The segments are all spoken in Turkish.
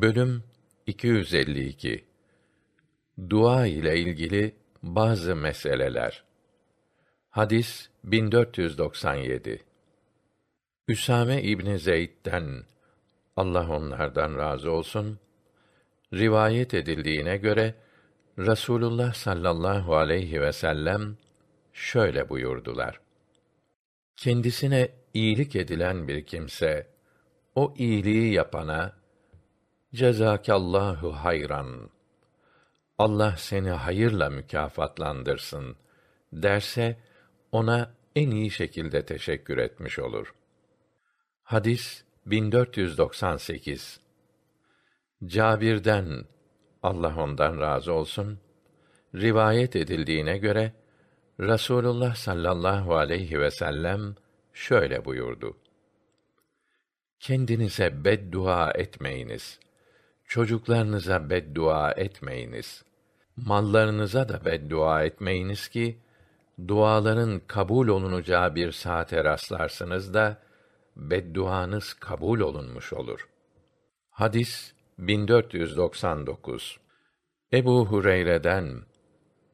Bölüm 252 Dua ile ilgili bazı meseleler. Hadis 1497. Üsame İbni Zeyd'den Allah onlardan razı olsun rivayet edildiğine göre Rasulullah sallallahu aleyhi ve sellem şöyle buyurdular. Kendisine iyilik edilen bir kimse o iyiliği yapana Cezakallahu hayran. Allah seni hayırla mükafatlandırsın derse ona en iyi şekilde teşekkür etmiş olur. Hadis 1498 Cabir'den Allah ondan razı olsun rivayet edildiğine göre Rasulullah sallallahu aleyhi ve sellem şöyle buyurdu. Kendinize beddua etmeyiniz. Çocuklarınıza beddua etmeyiniz. Mallarınıza da beddua etmeyiniz ki duaların kabul olunacağı bir saate rastlarsınız da bedduanız kabul olunmuş olur. Hadis 1499 Ebu Hureyre'den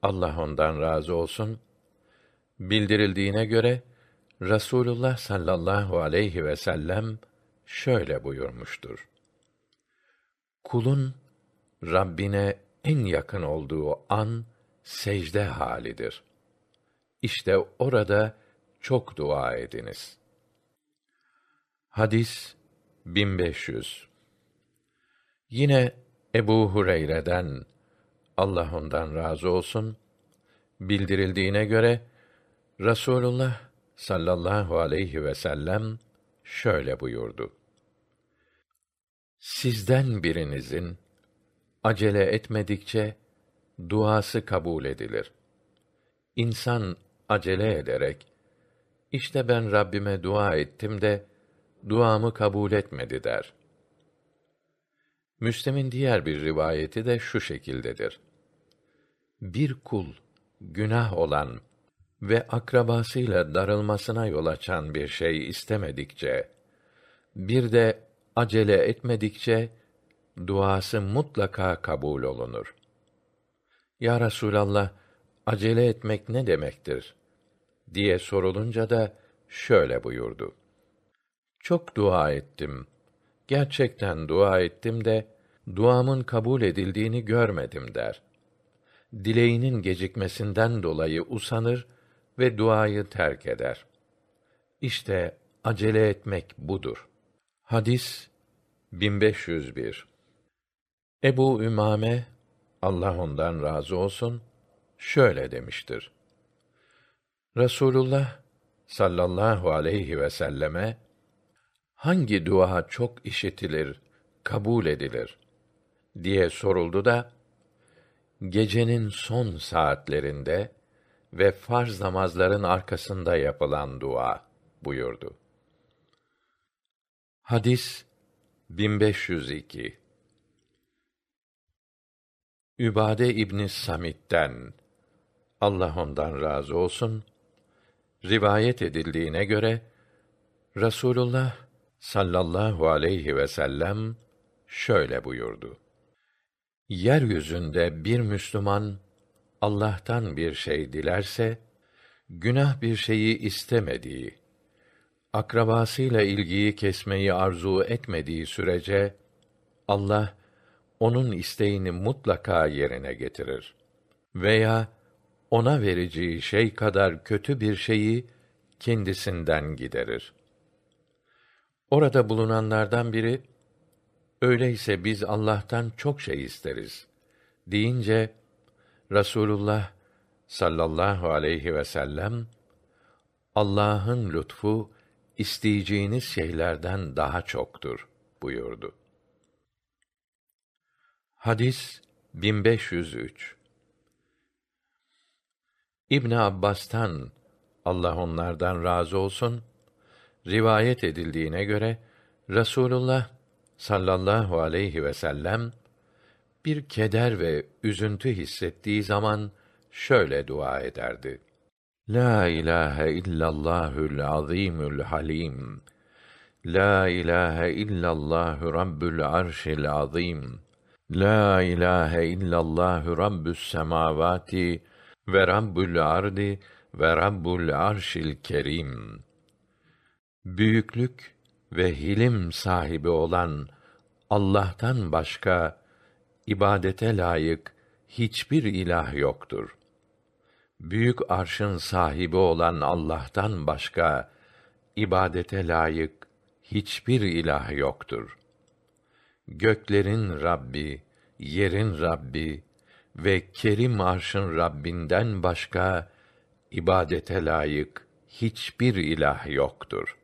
Allah ondan razı olsun bildirildiğine göre Rasulullah sallallahu aleyhi ve sellem şöyle buyurmuştur. Kulun Rabbine en yakın olduğu an secde halidir. İşte orada çok dua ediniz. Hadis 1500 Yine Ebu Hureyre'den Allah ondan razı olsun bildirildiğine göre Rasulullah sallallahu aleyhi ve sellem şöyle buyurdu. Sizden birinizin acele etmedikçe duası kabul edilir. İnsan acele ederek işte ben Rabbime dua ettim de duamı kabul etmedi der. Müslim'in diğer bir rivayeti de şu şekildedir. Bir kul günah olan ve akrabasıyla darılmasına yol açan bir şey istemedikçe bir de acele etmedikçe duası mutlaka kabul olunur. Ya Resulallah, acele etmek ne demektir? diye sorulunca da şöyle buyurdu. Çok dua ettim. Gerçekten dua ettim de duamın kabul edildiğini görmedim der. Dileğinin gecikmesinden dolayı usanır ve duayı terk eder. İşte acele etmek budur. Hadis 1501 Ebu Ümame Allah ondan razı olsun şöyle demiştir. Resulullah sallallahu aleyhi ve selleme hangi dua çok işitilir, kabul edilir diye soruldu da gecenin son saatlerinde ve farz namazların arkasında yapılan dua buyurdu. Hadis 1502 Übade İbni Samit'ten Allah ondan razı olsun rivayet edildiğine göre Rasulullah sallallahu aleyhi ve sellem şöyle buyurdu. Yeryüzünde bir Müslüman Allah'tan bir şey dilerse günah bir şeyi istemediği akrabasıyla ilgiyi kesmeyi arzu etmediği sürece Allah onun isteğini mutlaka yerine getirir. Veya ona vereceği şey kadar kötü bir şeyi kendisinden giderir. Orada bulunanlardan biri öyleyse biz Allah'tan çok şey isteriz deyince Rasulullah sallallahu aleyhi ve sellem Allah'ın lütfu isteyeceğiniz şeylerden daha çoktur buyurdu. Hadis 1503 İbn Abbas'tan Allah onlardan razı olsun rivayet edildiğine göre Rasulullah sallallahu aleyhi ve sellem bir keder ve üzüntü hissettiği zaman şöyle dua ederdi. La ilahe illallahül azimül halim. La ilahe illallah Rabbül arşil azim. La ilahe illallah Rabbü's semavati ve Rabbül ardi ve Rabbul arşil kerim. Büyüklük ve hilim sahibi olan Allah'tan başka ibadete layık hiçbir ilah yoktur. Büyük arşın sahibi olan Allah'tan başka ibadete layık hiçbir ilah yoktur. Göklerin Rabbi, yerin Rabbi ve kerim arşın Rabbinden başka ibadete layık hiçbir ilah yoktur.